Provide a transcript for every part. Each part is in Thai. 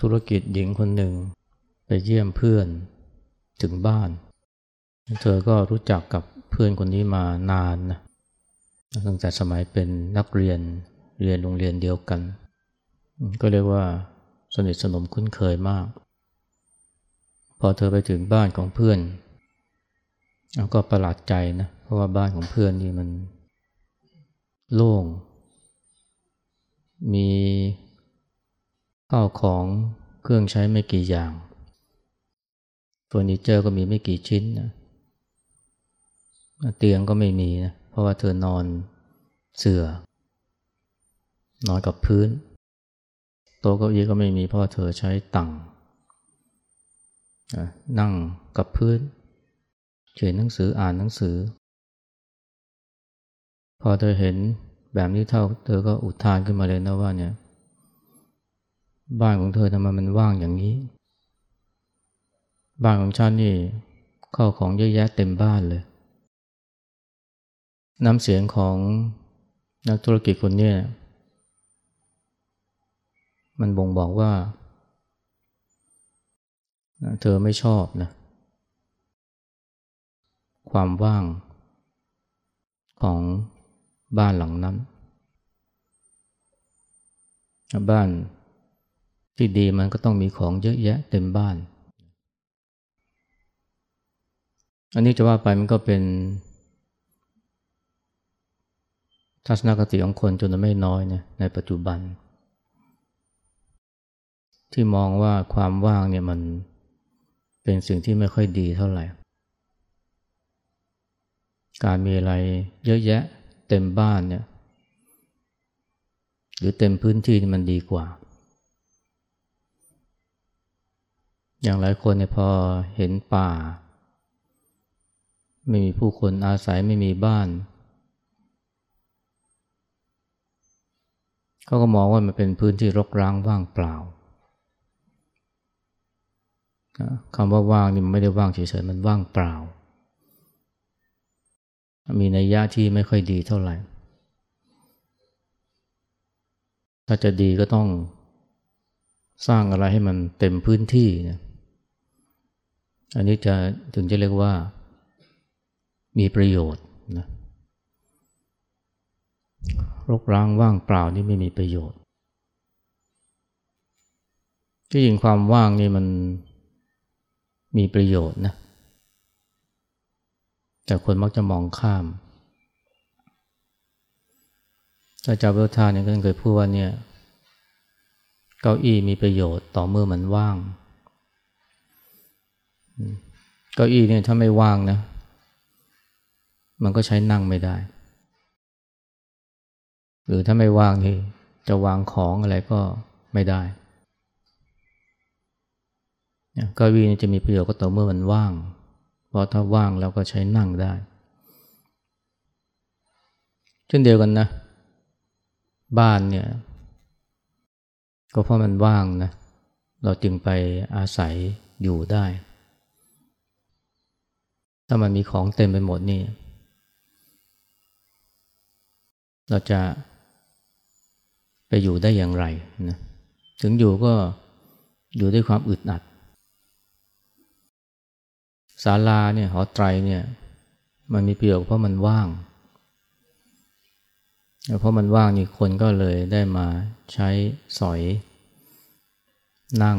ธุรกิจหญิงคนหนึ่ง ไปเยี่ยมเพื่อนถึงบ้าน เธอก็รู้จักกับเพื่อนคนนี้มานานนะตั้งแต่สมัยเป็นนักเรียนเรียนโรงเรียนเดียวกัน ก็เรียกว่าสนิทสนมคุ้นเคยมาก พอเธอไปถึงบ้านของเพื่อนก็ประหลาดใจนะเพราะว่าบ้านของเพื่อนนี่มันโล่ง มี ข้าวของเครื่องใช้ไม่กี่อย่างเฟอร์นิเจอร์ก็มีไม่กี่ชิ้นนะเตียงก็ไม่มีนะเพราะว่าเธอนอนเสื่อนอนกับพื้น โต๊ะเก้าอี้ก็ไม่มีเพราะเธอใช้ตังนั่งกับพื้นเขียนหนังสืออ่านหนังสือ พอเธอเห็นแบบนี้เท่าเธอก็อุทานขึ้นมาเลยนะว่าเนี่ย บ้านของเธอทำไมมันว่างอย่างนี้ บ้านของฉันนี่เข้าของเยอะแยะเต็มบ้านเลย น้ำเสียงของนักธุรกิจคนนี้มันบ่งบอกว่า เธอไม่ชอบนะความว่างของบ้านหลังนั้น บ้าน ที่ดีมันก็ต้องมีของเยอะแยะเต็มบ้าน อันนี้จะว่าไปมันก็เป็นทัศนคติของคนจนไม่น้อยนะในปัจจุบัน ที่มองว่าความว่างเนี่ยมันเป็นสิ่งที่ไม่ค่อยดีเท่าไหร่ การมีอะไรเยอะแยะเต็มบ้านเนี่ยหรือเต็มพื้นที่นี่มันดีกว่า อย่างหลายคนเนี่ยพอเห็นป่า ไม่มีผู้คนอาศัยไม่มีบ้าน เขาก็มองว่ามันเป็นพื้นที่รกร้างว่างเปล่าคำว่าว่างนี่มันไม่ได้ว่างเฉยๆมันว่างเปล่า มีนัยยะที่ไม่ค่อยดีเท่าไหร่ ถ้าจะดีก็ต้องสร้างอะไรให้มันเต็มพื้นที่นะ อันนี้จะถึงจะเรียกว่ามีประโยชน์นะรกร้างว่างเปล่านี่ไม่มีประโยชน์ ที่จริงความว่างนี่มันมีประโยชน์นะ แต่คนมักจะมองข้ามอาจารย์เวลทานเนี่ยก็เคยพูดว่าเนี่ย เก้าอี้มีประโยชน์ต่อเมื่อมันว่าง เก้าอี้เนี่ยถ้าไม่ว่างนะ มันก็ใช้นั่งไม่ได้ หรือถ้าไม่ว่างนี่จะวางของอะไรก็ไม่ได้เก้าอี้นี่จะมีประโยชน์ก็ต่อเมื่อมันว่าง เพราะถ้าว่างแล้วก็ใช้นั่งได้ เช่นเดียวกันนะ บ้านเนี่ย ก็เพราะมันว่างนะ เราจึงไปอาศัยอยู่ได้ ถ้ามันมีของเต็มไปหมดนี่ เราจะไปอยู่ได้อย่างไรนะถึงอยู่ก็อยู่ด้วยความอึดอัดศาลาเนี่ยหอไตรเนี่ย มันมีประโยชน์เพราะมันว่างเพราะมันว่างนี่คนก็เลยได้มาใช้สอย นั่ง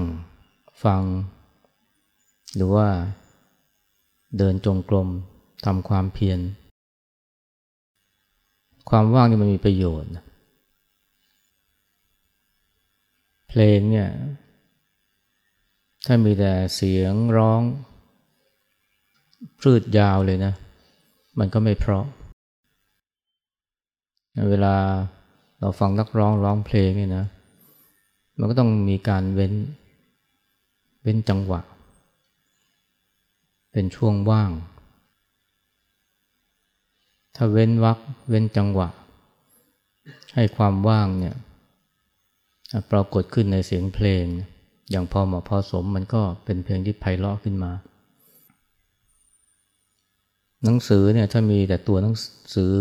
ฟัง หรือว่า เดินจงกรมทำความเพียร ความว่างนี่มันมีประโยชน์ เพลงเนี่ย ถ้ามีแต่เสียงร้องพืดยาวเลยนะ มันก็ไม่เพราะ เวลาเราฟังนักร้องร้องเพลงเนี่ยนะ มันก็ต้องมีการเว้น เว้นจังหวะเป็นช่วงว่าง ถ้าเว้นวักเว้นจังหวะ ให้ความว่างเนี่ยปรากฏขึ้นในเสียงเพลง อย่างพอเหมาะพอสมมันก็เป็นเพลงที่ไพเราะขึ้นมา หนังสือเนี่ยถ้ามีแต่ตัวหนังสือ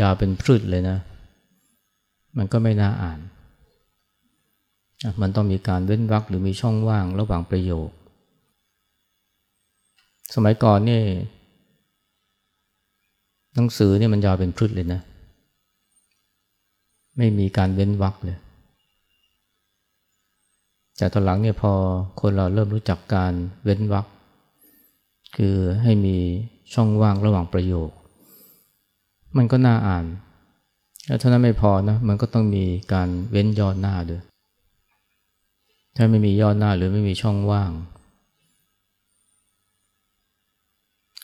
ยาวเป็นพืชเลยนะ มันก็ไม่น่าอ่าน มันต้องมีการเว้นวรรคหรือมีช่องว่างระหว่างประโยค สมัยก่อนนี่หนังสือเนี่ยมันยาวเป็นพืชเลยนะ ไม่มีการเว้นวรรคเลย แต่ตอนหลังเนี่ยพอคนเราเริ่มรู้จักการเว้นวรรคคือให้มีช่องว่างระหว่างประโยค มันก็น่าอ่าน แล้วเท่านั้นไม่พอนะ มันก็ต้องมีการเว้นย่อหน้าด้วย ถ้าไม่มีย่อหน้าหรือไม่มีช่องว่าง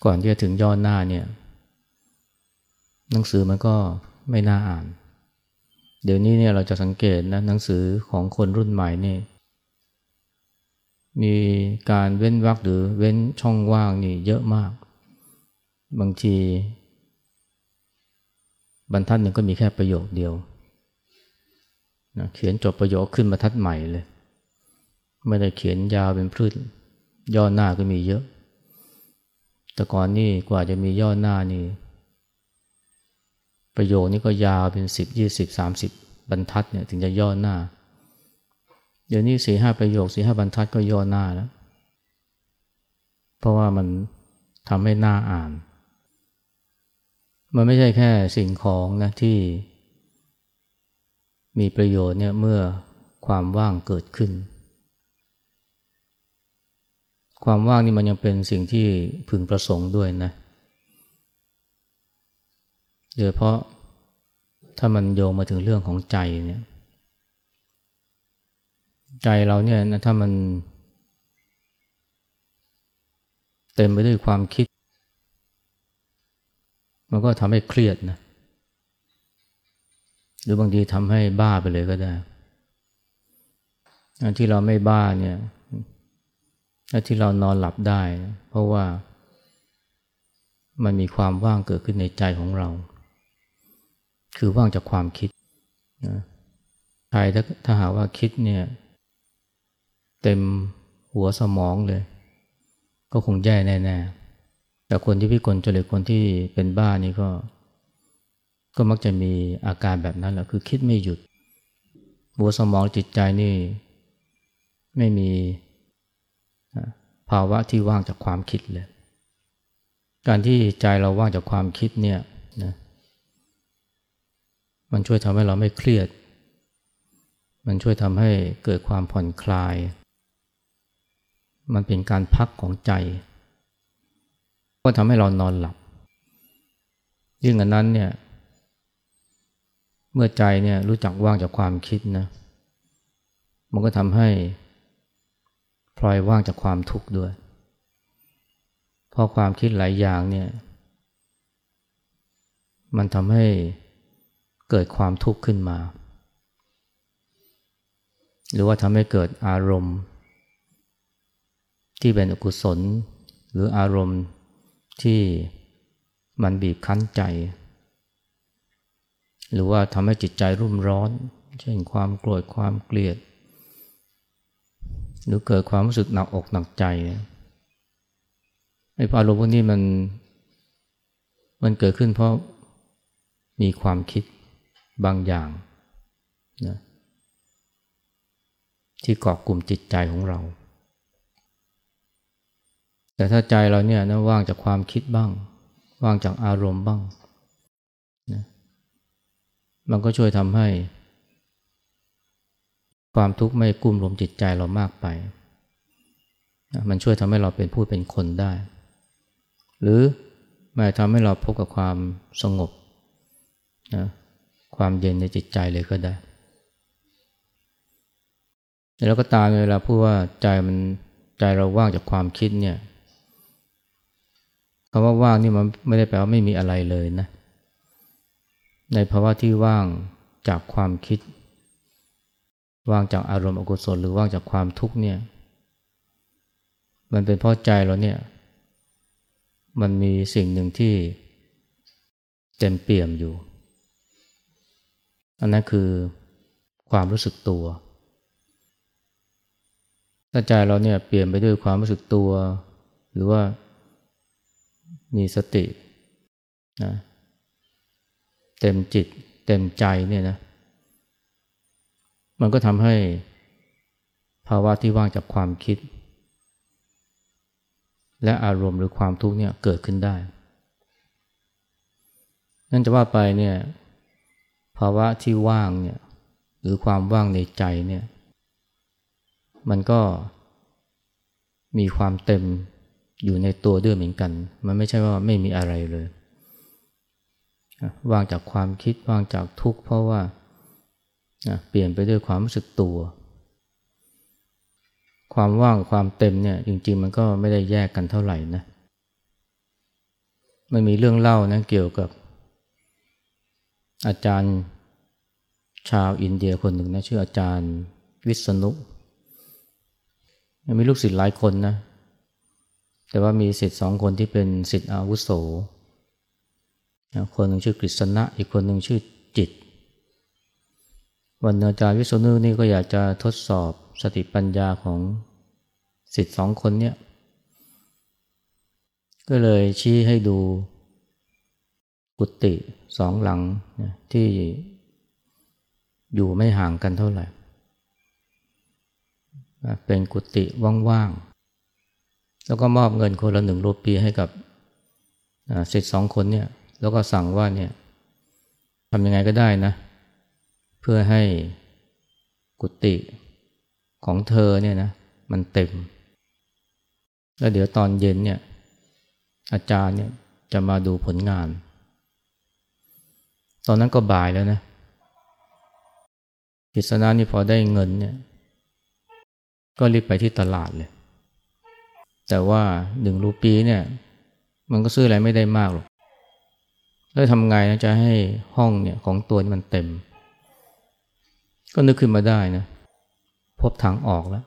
ก่อนที่จะถึงย่อหน้าเนี่ย หนังสือมันก็ไม่น่าอ่าน เดี๋ยวนี้เนี่ยเราจะสังเกตนะหนังสือของคนรุ่นใหม่นี่มีการเว้นวรรคหรือเว้นช่องว่างนี่เยอะมาก บางที บรรทัดหนึ่งก็มีแค่ประโยคเดียวนะเขียนจบประโยคขึ้นบรรทัดใหม่เลย ไม่ได้เขียนยาวเป็นพืชย่อหน้าก็มีเยอะ แต่ก่อนนี่กว่าจะมีย่อหน้านี่ ประโยคนี้ก็ยาวเป็นสิบยี่สิบสามสิบบรรทัดเนี่ยถึงจะย่อหน้า เดี๋ยวนี้สี่ห้าประโยคสี่ห้าบรรทัดก็ย่อหน้าแล้ว เพราะว่ามันทำให้หน้าอ่าน มันไม่ใช่แค่สิ่งของนะที่มีประโยชน์เนี่ยเมื่อความว่างเกิดขึ้น ความว่างนี่มันยังเป็นสิ่งที่พึงประสงค์ด้วยนะโดยเพราะถ้ามันโยงมาถึงเรื่องของใจเนี่ย ใจเราเนี่ยนะถ้ามัน เต็มไปด้วยความคิด มันก็ทำให้เครียดนะ หรือบางทีทำให้บ้าไปเลยก็ได้ที่เราไม่บ้าเนี่ย ที่เรานอนหลับได้ เพราะว่ามันมีความว่างเกิดขึ้นในใจของเรา คือว่างจากความคิดนะใครถ้าถ้าหาว่าคิดเนี่ย เต็มหัวสมองเลย ก็คงแย่แน่ๆ แต่คนที่พิกลจริตคนที่เป็นบ้านี่ก็ ก็มักจะมีอาการแบบนั้นแหละคือคิดไม่หยุด หัวสมองจิตใจนี่ ไม่มี ภาวะที่ว่างจากความคิดเลย การที่ใจเราว่างจากความคิดเนี่ยนะมันช่วยทำให้เราไม่เครียด มันช่วยทำให้เกิดความผ่อนคลาย มันเป็นการพักของใจ ก็ทำให้เรานอนหลับ ยิ่งอันนั้นเนี่ย เมื่อใจเนี่ยรู้จักว่างจากความคิดนะ มันก็ทำให้ พลอยว่างจากความทุกข์ด้วย เพราะความคิดหลายอย่างเนี่ยมันทำให้เกิดความทุกข์ขึ้นมา หรือว่าทำให้เกิดอารมณ์ ที่เป็นอกุศล หรืออารมณ์ที่มันบีบคั้นใจ หรือว่าทำให้จิตใจรุ่มร้อน เช่นความโกรธความเกลียด หรือเกิดความรู้สึกหนักอกหนักใจไอ้อารมณ์พวกนี้มันมันเกิดขึ้นเพราะมีความคิดบางอย่างนะที่เกาะกลุ่มจิตใจของเรา แต่ถ้าใจเราเนี่ยนะว่างจากความคิดบ้าง ว่างจากอารมณ์บ้างนะมันก็ช่วยทำให้ ความทุกข์ไม่กุ้มรวมจิตใจเรามากไป มันช่วยทำให้เราเป็นผู้เป็นคนได้ หรือม่ทำให้เราพบกับความสงบนะความเย็นในจิตใจเลยก็ได้ แล้วก็ตามเวลาพูดว่าใจมันใจเราว่างจากความคิดเนี่ยคำว่าว่างนี่มันไม่ได้แปลว่าไม่มีอะไรเลยนะ ในภาวะที่ว่างจากความคิด ว่างจากอารมณ์อกุศลหรือว่างจากความทุกข์เนี่ย มันเป็นเพราะใจเราเนี่ย มันมีสิ่งหนึ่งที่เต็มเปี่ยมอยู่ อันนั้นคือความรู้สึกตัว ถ้าใจเราเนี่ยเปลี่ยนไปด้วยความรู้สึกตัว หรือว่ามีสตินะเต็มจิตเต็มใจเนี่ยนะ มันก็ทำให้ภาวะที่ว่างจากความคิด และอารมณ์หรือความทุกข์เนี่ยเกิดขึ้นได้ นั่นจะว่าไปเนี่ยภาวะที่ว่างเนี่ยหรือความว่างในใจเนี่ยมันก็มีความเต็มอยู่ในตัวด้วยเหมือนกัน มันไม่ใช่ว่าไม่มีอะไรเลย ว่างจากความคิดว่างจากทุกข์เพราะว่า เปลี่ยนไปด้วยความรู้สึกตัว ความว่างความเต็มเนี่ยจริงๆ มันก็ไม่ได้แยกกันเท่าไหร่นะ มันมีเรื่องเล่านะเกี่ยวกับ อาจารย์ชาวอินเดียคนหนึ่งนะชื่ออาจารย์วิษณุมีลูกศิษย์หลายคนนะ แต่ว่ามีศิษย์สองคนที่เป็นศิษย์อาวุโส คนหนึ่งชื่อกฤษณะ อีกคนหนึ่งชื่อจิต วันอาจารย์วิษณุนี่ก็อยากจะทดสอบสติปัญญาของศิษย์สองคนเนี่ยก็เลยชี้ให้ดูกุฏิสองหลังที่อยู่ไม่ห่างกันเท่าไหร่ เป็นกุฏิว่างๆ แล้วก็มอบเงินคนละหนึ่งรูปีให้กับเสร็จสองคนเนี่ย แล้วก็สั่งว่าเนี่ยทำยังไงก็ได้นะเพื่อให้กุฏิของเธอเนี่ยนะมันเต็ม แล้วเดี๋ยวตอนเย็นเนี่ยอาจารย์เนี่ยจะมาดูผลงาน ตอนนั้นก็บ่ายแล้วนะกิษณะนี่พอได้เงินเนี่ยก็รีบไปที่ตลาดเลย แต่ว่าหนึ่งรูปีเนี่ย มันก็ซื้ออะไรไม่ได้มากหรอกแล้วทำไงนะจะให้ห้องเนี่ยของตัวนี้มันเต็ม ก็นึกขึ้นมาได้นะพบทางออกแล้ว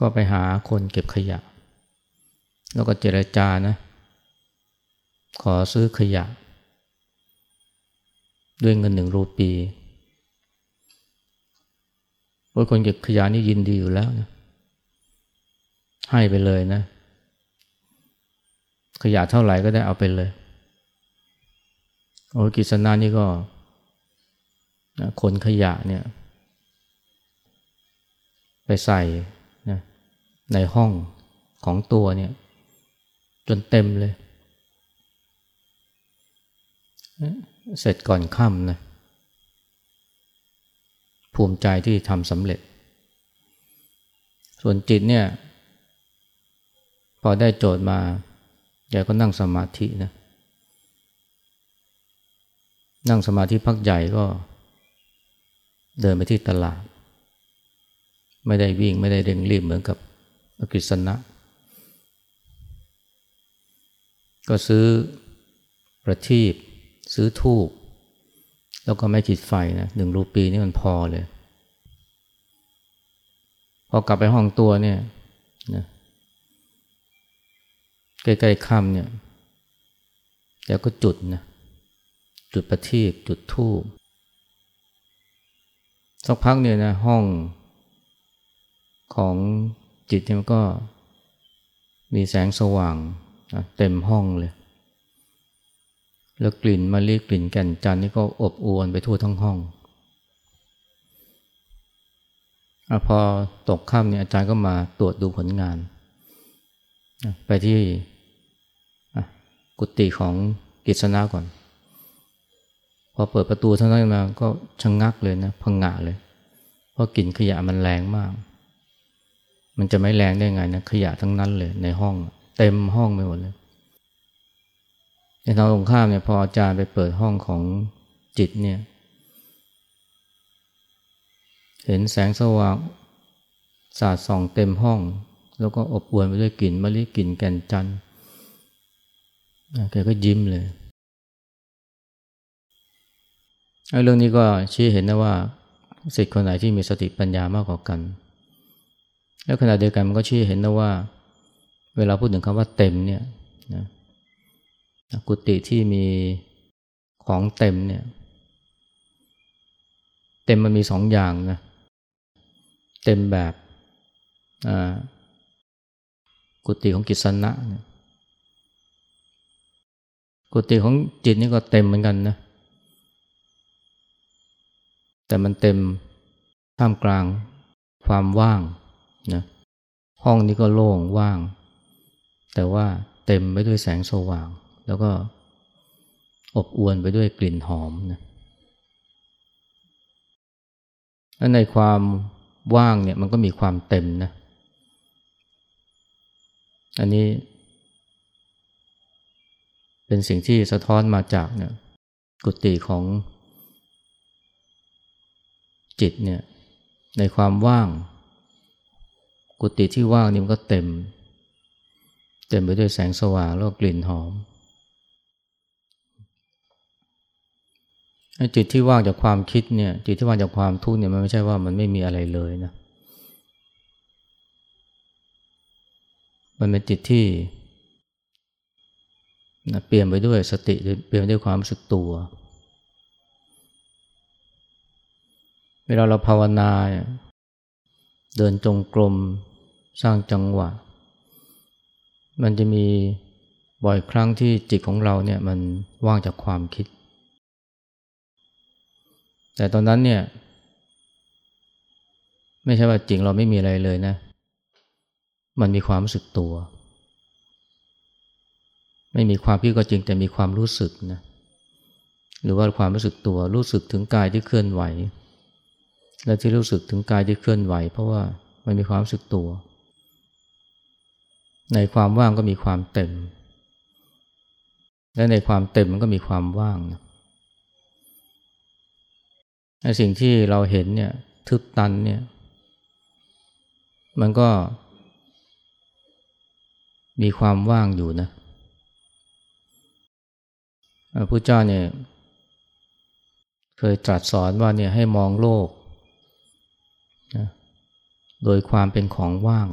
ก็ไปหาคนเก็บขยะ แล้วก็เจรจานะ ขอซื้อขยะ ด้วยเงินหนึ่งรูปีโอ้ยคนเก็บขยะนี่ยินดีอยู่แล้วนะให้ไปเลยนะ ขยะเท่าไหร่ก็ได้เอาไปเลย โอ้กิษณานี่ก็ นะคนขยะเนี่ย ไปใส่นะในห้องของตัวเนี่ย จนเต็มเลย เสร็จก่อนค่ำนะภูมิใจที่ทำสำเร็จ ส่วนจิตเนี่ย พอได้โจทย์มาแกก็นั่งสมาธินะ นั่งสมาธิพักใหญ่ก็ เดินไปที่ตลาด ไม่ได้วิ่งไม่ได้เร่งรีบเหมือนกับอกฤษณะ ก็ซื้อประทีปซื้อทูบแล้วก็ไม่ขีดไฟนะหนึ่งรูปีนี่มันพอเลย พอกลับไปห้องตัวเนี่ยนะใกล้ๆค่ำเนี่ยแล้วก็จุดนะจุดประทีปจุดทูบ สักพักเนี่ยนะห้องของจิตมันก็มีแสงสว่างเต็มห้องเลย แล้วกลิ่นมะลิกลิ่นแก่นจันนี่ก็อบอวนไปทั่วทั้งห้องอพอตกค่ำเนี่ยอาจารย์ก็มาตรวจดูผลงาน ไปที่กุฏิของกิษณะก่อน พอเปิดประตูท่านนั้นมาก็ชะงงักเลยนะพังงะเลย เพราะกลิ่นขยะมันแรงมาก มันจะไม่แรงได้ไงนะขยะทั้งนั้นเลยในห้อง เต็มห้องไปหมดเลยในทางตรงข้ามเนี่ยพออาจารย์ไปเปิดห้องของจิตเนี่ยเห็นแสงสว่างสาดส่องเต็มห้อง แล้วก็อบอวลไปด้วยกลิ่นมะลิกลิ่นแก่นจันทร์แกก็ยิ้มเลย เรื่องนี้ก็ชี้เห็นนะว่าสิทธิ์คนไหนที่มีสติปัญญามากกว่ากัน แล้วขณะเดียวกันมันก็ชี้เห็นนะว่า เวลาพูดถึงคำว่าเต็มเนี่ยนะกุฏิที่มีของเต็มเนี่ย เต็มมันมีสองอย่างนะเต็มแบบกุฏิของกิษณะเนี่ยกุฏิของจิตนี่ก็เต็มเหมือนกันนะ แต่มันเต็มท่ามกลางความว่างนะห้องนี้ก็โล่งว่าง แต่ว่าเต็มไปด้วยแสงสว่าง แล้วก็อบอวลไปด้วยกลิ่นหอมนะและในความว่างเนี่ยมันก็มีความเต็มนะ อันนี้ เป็นสิ่งที่สะท้อนมาจากเนี่ยกุฏิของ จิตเนี่ยในความว่าง กุฏิที่ว่างนี่มันก็เต็ม เต็มไปด้วยแสงสว่างแล้วกลิ่นหอมจิตที่ว่างจากความคิดเนี่ยจิตที่ว่างจากความทุกข์เนี่ยมันไม่ใช่ว่ามันไม่มีอะไรเลยนะมันเป็นจิตที่นะเปลี่ยนไปด้วยสติเปลี่ยนไปด้วยความรู้สึกตัว เวลาเราภาวนา เดินจงกรมสร้างจังหวะ มันจะมีบ่อยครั้งที่จิตของเราเนี่ยมันว่างจากความคิด แต่ตอนนั้นเนี่ย ไม่ใช่ว่าจริงเราไม่มีอะไรเลยนะ มันมีความรู้สึกตัว ไม่มีความคิดก็จริงแต่มีความรู้สึกนะ หรือว่าความรู้สึกตัวรู้สึกถึงกายที่เคลื่อนไหว และที่รู้สึกถึงกายที่เคลื่อนไหว เพราะว่ามันมีความรู้สึกตัว ในความว่างก็มีความเต็ม และในความเต็มมันก็มีความว่างนะสิ่งที่เราเห็นเนี่ยทึบตันเนี่ย มันก็มีความว่างอยู่นะพระพุทธเจ้าเนี่ยเคยตรัสสอนว่าเนี่ยให้มองโลก โดยความเป็นของว่าง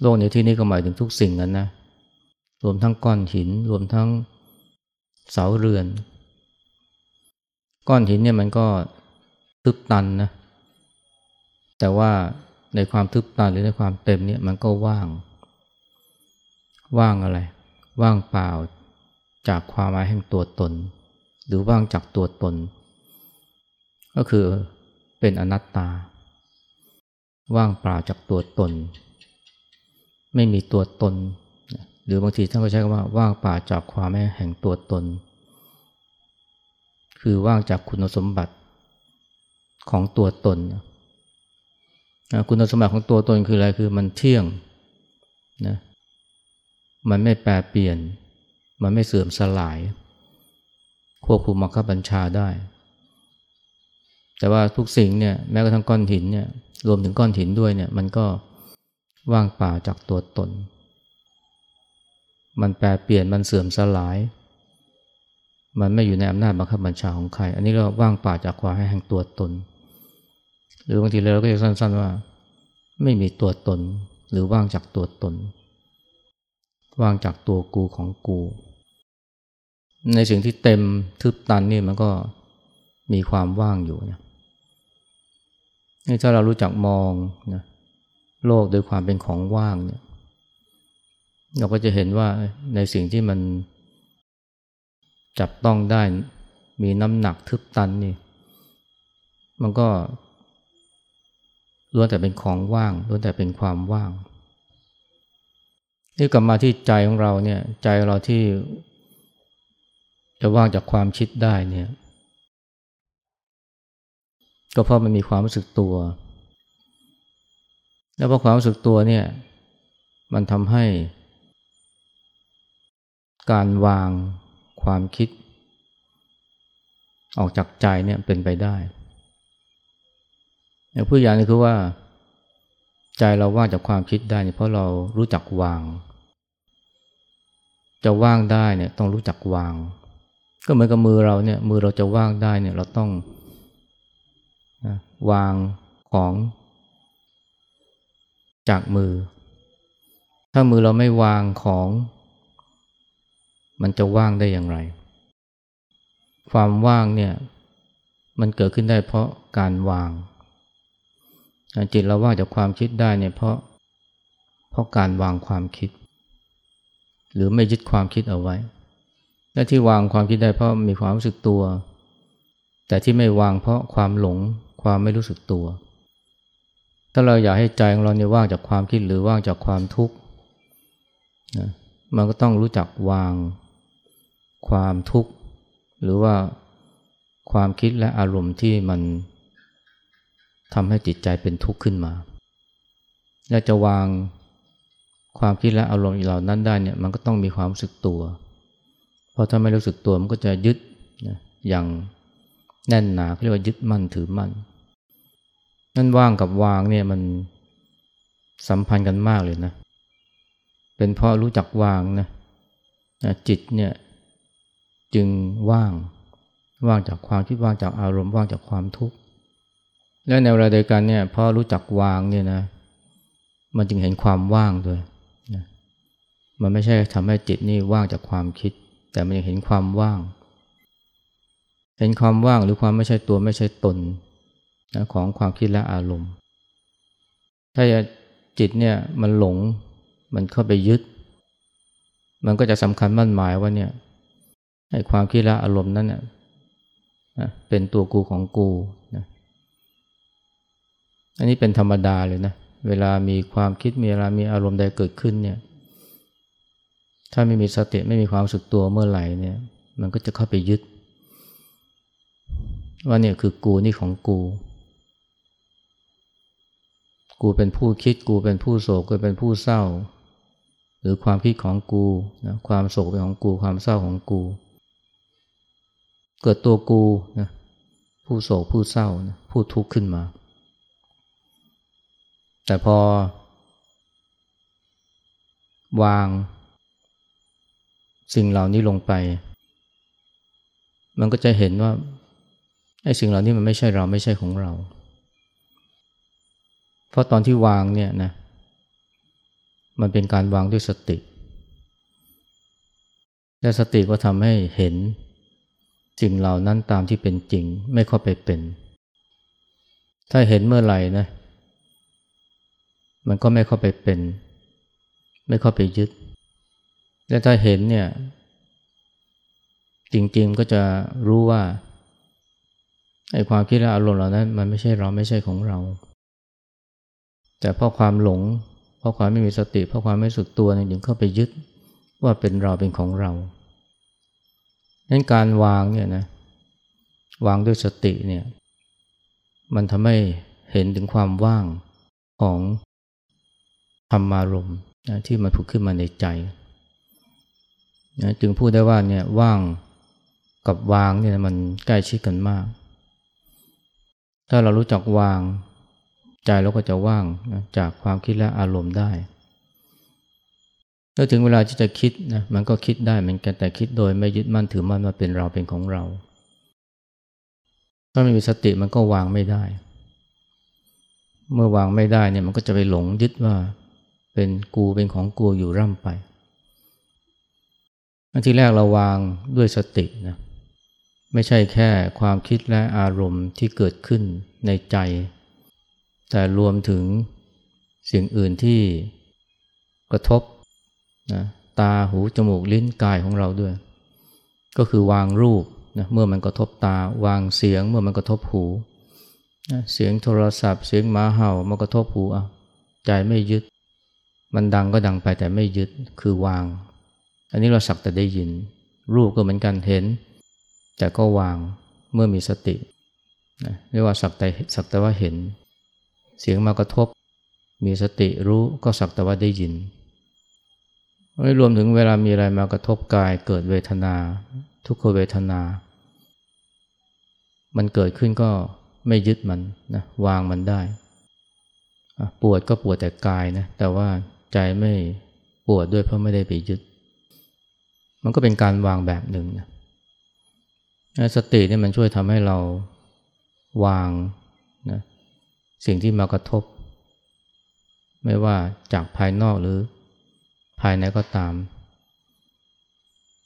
โลกในที่นี้ก็หมายถึงทุกสิ่งนั้นนะ รวมทั้งก้อนหิน รวมทั้งเสาเรือน ก้อนหินเนี่ยมันก็ทึบตันนะ แต่ว่าในความทึบตันหรือในความเต็มเนี่ยมันก็ว่าง ว่างอะไร ว่างเปล่าจากความหมายแห่งตัวตน หรือว่างจากตัวตน ก็คือ เป็นอนัตตา ว่างเปล่าจากตัวตน ไม่มีตัวตน หรือบางทีท่านก็ใช้คำว่าว่างเปล่าจากความแห่งตัวตน คือว่างจากคุณสมบัติของตัวตน คุณสมบัติของตัวตนคืออะไร คือมันเที่ยงนะมันไม่แปรเปลี่ยน มันไม่เสื่อมสลาย ควบคุมมังคับบัญชาได้ แต่ว่าทุกสิ่งเนี่ยแม้กระทั่งก้อนหินเนี่ยรวมถึงก้อนหินด้วยเนี่ยมันก็ว่างเปล่าจากตัวตน มันแปรเปลี่ยนมันเสื่อมสลาย มันไม่อยู่ในอำนาจบังคับบัญชาของใคร อันนี้เราว่างเปล่าจากความให้แห่งตัวตน หรือบางทีเราก็จะสั้น ๆว่า ไม่มีตัวตน หรือว่างจากตัวตน ว่างจากตัวกูของกู ในสิ่งที่เต็มทึบตันนี่มันก็มีความว่างอยู่เนี่ย ถ้าเรารู้จักมองนะโลกโดยความเป็นของว่างเนี่ย เราก็จะเห็นว่าในสิ่งที่มันจับต้องได้มีน้ำหนักทึบตันนี่ มันก็ล้วนแต่เป็นของว่างล้วนแต่เป็นความว่างนี่กลับมาที่ใจของเราเนี่ย ใจเราที่จะว่างจากความคิดได้เนี่ย ก็เพราะมันมีความรู้สึกตัว แล้วพอความรู้สึกตัวเนี่ย มันทำให้ การวางความคิด ออกจากใจเนี่ยเป็นไปได้ผู้อย่างนี้คือว่า ใจเราว่างจากความคิดได้เนี่ยเพราะเรารู้จักวาง จะว่างได้เนี่ยต้องรู้จักวาง ก็เหมือนกับมือเราเนี่ย มือเราจะว่างได้เนี่ยเราต้อง วางของจากมือ ถ้ามือเราไม่วางของ มันจะว่างได้อย่างไร ความว่างเนี่ย มันเกิดขึ้นได้เพราะการวาง จิตเราว่างจากความคิดได้เนี่ยเพราะ เพราะการวางความคิด หรือไม่ยึดความคิดเอาไว้ และที่วางความคิดได้เพราะมีความรู้สึกตัว แต่ที่ไม่วางเพราะความหลง ความไม่รู้สึกตัว ถ้าเราอยากให้ใจของเราเนี่ยว่างจากความคิดหรือว่างจากความทุกข์นะมันก็ต้องรู้จักวางความทุกข์ หรือว่าความคิดและอารมณ์ที่มันทำให้จิตใจเป็นทุกข์ขึ้นมา และจะวางความคิดและอารมณ์เหล่านั้นได้เนี่ยมันก็ต้องมีความรู้สึกตัว เพราะถ้าไม่รู้สึกตัวมันก็จะยึดนะอย่างแน่นหนาเรียกว่ายึดมั่นถือมั่น นั่นว่างกับวางเนี่ยมันสัมพันธ์กันมากเลยนะ เป็นเพราะรู้จักวางนะจิตเนี่ยจึงว่างว่างจากความคิดว่างจากอารมณ์ว่างจากความทุกข์และในเวลาเดียวกันเนี่ยพอรู้จักวางเนี่ยนะมันจึงเห็นความว่างด้วยนะมันไม่ใช่ทำให้จิตนี่ว่างจากความคิด แต่มันยังเห็นความว่าง เห็นความว่างหรือความไม่ใช่ตัวไม่ใช่ตน นะของความคิดและอารมณ์ ถ้าจิตเนี่ยมันหลงมันเข้าไปยึด มันก็จะสำคัญมั่นหมายว่าเนี่ยไอ้ความคิดและอารมณ์นั้นเนี่ยเป็นตัวกูของกูนะอันนี้เป็นธรรมดาเลยนะ เวลามีความคิดมีเวลามีอารมณ์ใดเกิดขึ้นเนี่ย ถ้าไม่มีสติไม่มีความสึกตัวเมื่อไหร่เนี่ย มันก็จะเข้าไปยึด ว่าเนี่ยคือกูนี่ของกู กูเป็นผู้คิดกูเป็นผู้โศกกูเป็นผู้เศร้า หรือความคิดของกูนะความโศกเป็นของกูความเศร้าของกู เกิดตัวกูนะผู้โศกผู้เศร้านะผู้ทุกข์ขึ้นมา แต่พอ วาง สิ่งเหล่านี้ลงไป มันก็จะเห็นว่าไอ้สิ่งเหล่านี้มันไม่ใช่เราไม่ใช่ของเรา เพราะตอนที่วางเนี่ยนะมันเป็นการวางด้วยสติ และสติก็ทำให้เห็นสิ่งเหล่านั้นตามที่เป็นจริงไม่เข้าไปเป็น ถ้าเห็นเมื่อไหร่นะ มันก็ไม่เข้าไปเป็น ไม่เข้าไปยึด และถ้าเห็นเนี่ย จริงๆก็จะรู้ว่าไอ้ความคิดและอารมณ์เหล่านั้น มันไม่ใช่เราไม่ใช่ของเรา แต่เพราะความหลง เพราะความไม่มีสติ เพราะความไม่สึกตัวเนี่ยถึงเข้าไปยึดว่าเป็นเราเป็นของเรานั้นการวางเนี่ยนะวางด้วยสติเนี่ยมันทำให้เห็นถึงความว่างของธรรมารมณ์นะที่มันผุดขึ้นมาในใจนะจึงพูดได้ว่าเนี่ยว่างกับวางเนี่ยมันใกล้ชิดกันมาก ถ้าเรารู้จักวาง ใจเราก็จะว่างนะจากความคิดและอารมณ์ได้แล้วถึงเวลาที่จะคิดนะมันก็คิดได้เหมือนกันแต่คิดโดยไม่ยึดมั่นถือมั่นว่าเป็นเราเป็นของเรา ถ้าไม่มีสติมันก็วางไม่ได้ เมื่อวางไม่ได้เนี่ยมันก็จะไปหลงยึดว่าเป็นกูเป็นของกูอยู่ร่ำไปอันที่แรกเราวางด้วยสตินะไม่ใช่แค่ความคิดและอารมณ์ที่เกิดขึ้นในใจ แต่รวมถึงสิ่งอื่นที่กระทบนะตาหูจมูกลิ้นกายของเราด้วย ก็คือวางรูปนะเมื่อมันกระทบตาวางเสียงเมื่อมันกระทบหูนะเสียงโทรศัพท์ เสียงหมาเห่ามันกระทบหูอะใจไม่ยึด มันดังก็ดังไปแต่ไม่ยึดคือวาง อันนี้เราสักแต่ได้ยิน รูปก็เหมือนกันเห็น แต่ก็วางเมื่อมีสตินะเรียกว่าสักแต่สักแต่ว่าเห็น เสียงมากระทบ มีสติรู้ก็สักแต่ว่าได้ยินไม่รวมถึงเวลามีอะไรมากระทบกายเกิดเวทนา ทุกขเวทนา มันเกิดขึ้นก็ไม่ยึดมันนะวางมันได้ ปวดก็ปวดแต่กายนะแต่ว่าใจไม่ปวดด้วยเพราะไม่ได้ไปยึด มันก็เป็นการวางแบบหนึ่งนะสตินี่มันช่วยทำให้เราวางนะ สิ่งที่มากระทบ ไม่ว่าจากภายนอกหรือภายในก็ตาม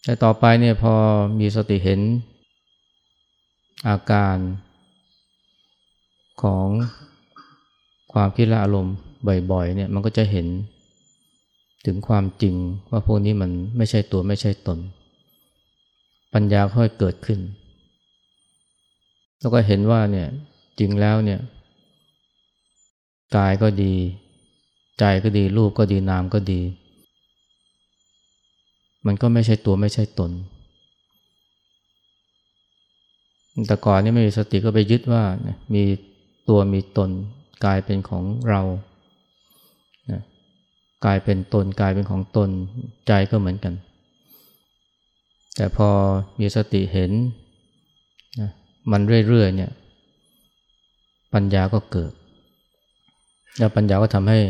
แต่ต่อไปเนี่ยพอมีสติเห็น อาการของความคิดละอารมณ์บ่อยๆเนี่ยมันก็จะเห็นถึงความจริงว่าพวกนี้มันไม่ใช่ตัวไม่ใช่ตน ปัญญาค่อยเกิดขึ้น แล้วก็เห็นว่าเนี่ยจริงแล้วเนี่ย กายก็ดี ใจก็ดีรูปก็ดีนามก็ดี มันก็ไม่ใช่ตัวไม่ใช่ตน แต่ก่อนนี่ไม่มีสติก็ไปยึดว่ามีตัวมีตนกายเป็นของเรากายเป็นตนกายเป็นของตนใจก็เหมือนกัน แต่พอมีสติเห็นนะมันเรื่อยๆเนี่ย ปัญญาก็เกิด แล้วปัญญาก็ทำให้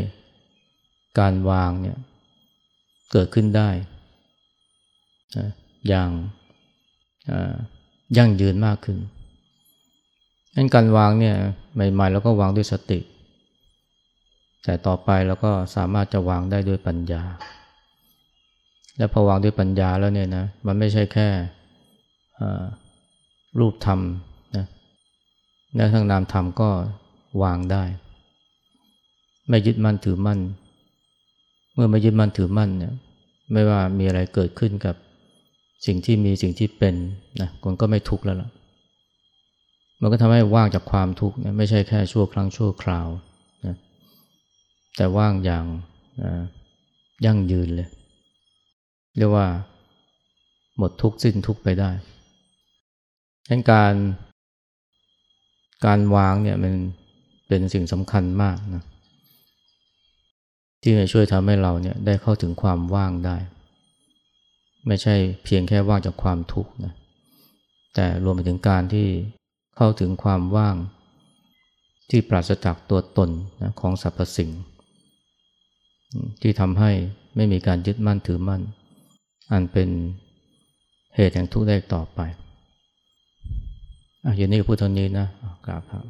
การวางเนี่ยเกิดขึ้นได้นะอย่างยั่งยืนมากขึ้นนั้นการวางเนี่ยใหม่ๆเราก็วางด้วยสติ แต่ต่อไปเราก็สามารถจะวางได้ด้วยปัญญา และพอวางด้วยปัญญาแล้วเนี่ยนะมันไม่ใช่แค่รูปธรรมนะแม้ทั้งนามธรรมก็วางได้ ไม่ยึดมั่นถือมั่น เมื่อไม่ยึดมั่นถือมั่นเนี่ยไม่ว่ามีอะไรเกิดขึ้นกับสิ่งที่มีสิ่งที่เป็นนะคนก็ไม่ทุกข์แล้วล่ะ มันก็ทำให้ว่างจากความทุกข์นะไม่ใช่แค่ชั่วครั้งชั่วคราวนะแต่ว่างอย่างยั่งยืนเลย เรียกว่า หมดทุกข์สิ้นทุกข์ไปได้ดังการ การวางเนี่ยมันเป็นสิ่งสำคัญมากนะ ที่จะช่วยทำให้เราเนี่ยได้เข้าถึงความว่างได้ ไม่ใช่เพียงแค่ว่างจากความทุกข์นะแต่รวมไปถึงการที่เข้าถึงความว่างที่ปราศจากตัวตนนะของสรรพสิ่ง ที่ทำให้ไม่มีการยึดมั่นถือมั่น อันเป็นเหตุแห่งทุกข์ได้ต่อไปอะอย่างนี้พูดเท่านี้นะกราบครับ